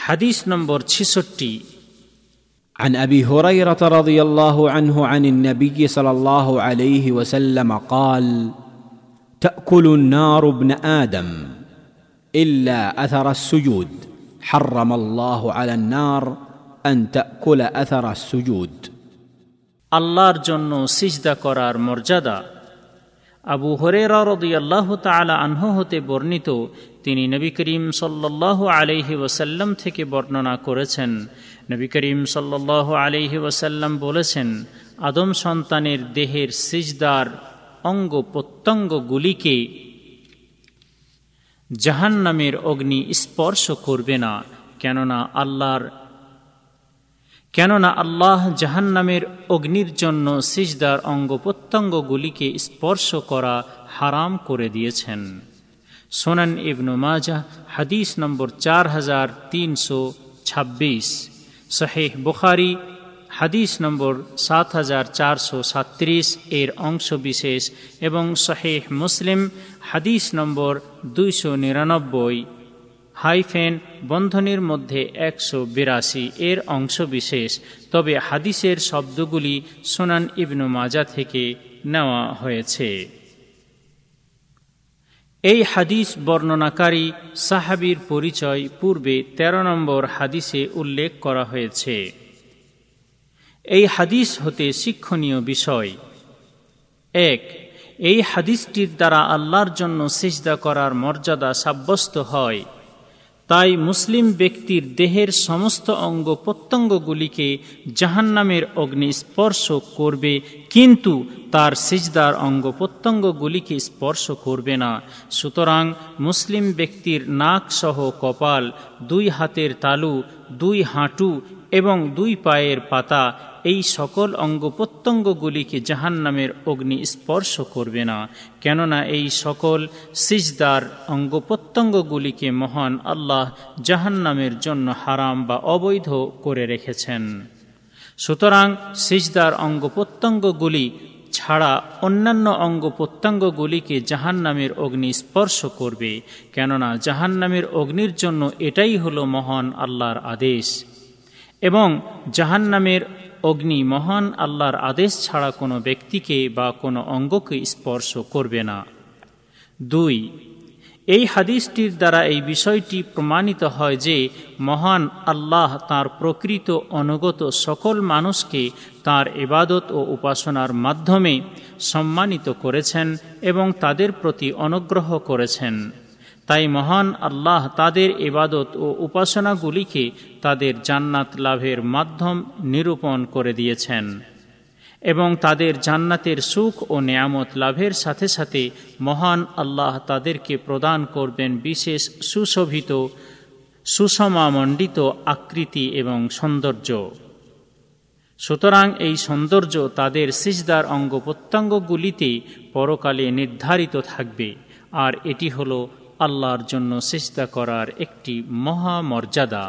হাদিস নম্বর ছেষট্টি عن ابي هريره رضي الله عنه عن النبي صلى الله عليه وسلم قال تاكل النار ابن ادم الا اثر السجود حرم الله على النار ان تاكل اثر السجود আল্লাহর জন্য সিজদা করার মর্যাদা আবু হরেরা রদিয়াল্লাহ তালা আনহ হতে বর্ণিত, তিনি নবী করিম সাল্লাহ আলহি ওসাল্লাম থেকে বর্ণনা করেছেন। নবী করিম সাল্লাহ আলহি ওসাল্লাম বলেছেন, আদম সন্তানের দেহের সিজদার অঙ্গ প্রত্যঙ্গগুলিকে জাহান নামের অগ্নি স্পর্শ করবে না, কেননা আল্লাহর কেননা আল্লাহ জাহান্নামের অগ্নির জন্য সিজদার অঙ্গ প্রত্যঙ্গগুলিকে স্পর্শ করা হারাম করে দিয়েছেন। সোনান ইবনু মাজা হাদিস নম্বর চার হাজার তিনশো ছাব্বিশ। শাহেহ বুখারি, হাদিস নম্বর সাত হাজার চারশো সাত্রিশ এর অংশ বিশেষ এবং শাহেহ মুসলিম, হাদিস নম্বর দুইশো নিরানব্বই। হাইফেন বন্ধনের মধ্যে একশো বিরাশি এর অংশ বিশেষ, তবে হাদিসের শব্দগুলি সোনান ইবনু মাজা থেকে নেওয়া হয়েছে। এই হাদিস বর্ণনাকারী সাহাবির পরিচয় পূর্বে ১৩ নম্বর হাদিসে উল্লেখ করা হয়েছে। এই হাদিস হতে শিক্ষণীয় বিষয়। এক, এই হাদিসটির দ্বারা আল্লাহর জন্য সিজদা করার মর্যাদা সাব্যস্ত হয়। তাই মুসলিম ব্যক্তির দেহের সমস্ত অঙ্গ প্রত্যঙ্গগুলিকে জাহান্নামের অগ্নি স্পর্শ করবে, কিন্তু তার সিজদার অঙ্গ প্রত্যঙ্গগুলিকে স্পর্শ করবে না। সুতরাং মুসলিম ব্যক্তির নাক সহ কপাল, দুই হাতের তালু, দুই হাঁটু এবং দুই পায়ের পাতা এই সকল অঙ্গ প্রত্যঙ্গগুলিকে জাহান নামের অগ্নি স্পর্শ করবে না, কেননা এই সকল সিজদার অঙ্গ প্রত্যঙ্গগুলিকে মহান আল্লাহ জাহান নামের জন্য হারাম বা অবৈধ করে রেখেছেন। সুতরাং সিজদার অঙ্গ প্রত্যঙ্গগুলি ছাড়া অন্যান্য অঙ্গ প্রত্যঙ্গগুলিকে জাহান নামের অগ্নি স্পর্শ করবে, কেননা জাহান নামের অগ্নির জন্য এটাই হলো মহান আল্লাহর আদেশ। এবং জাহান নামের অগ্নি মহান আল্লাহর আদেশ ছাড়া কোনো ব্যক্তিকে বা কোনো অঙ্গকে স্পর্শ করবে না। দুই, এই হাদিসটির দ্বারা এই বিষয়টি প্রমাণিত হয় যে মহান আল্লাহ তার প্রকৃত অনুগত সকল মানুষকে তার এবাদত ও উপাসনার মাধ্যমে সম্মানিত করেছেন এবং তাদের প্রতি অনুগ্রহ করেছেন। তাই মহান আল্লাহ তাদের ইবাদত ও উপাসনাগুলিকে তাদের জান্নাত লাভের মাধ্যম নিরূপণ করে দিয়েছেন এবং তাদের জান্নাতের সুখ ও নিয়ামত লাভের সাথে সাথে মহান আল্লাহ তাদেরকে প্রদান করবেন বিশেষ সুশোভিত, সুষমামণ্ডিত আকৃতি এবং সৌন্দর্য। সুতরাং এই সৌন্দর্য তাদের সিজদার অঙ্গ প্রত্যঙ্গগুলিতে পরকালে নির্ধারিত থাকবে, আর এটি হল আল্লাহর জন্য চেষ্টা করার একটি মহামর্যাদা।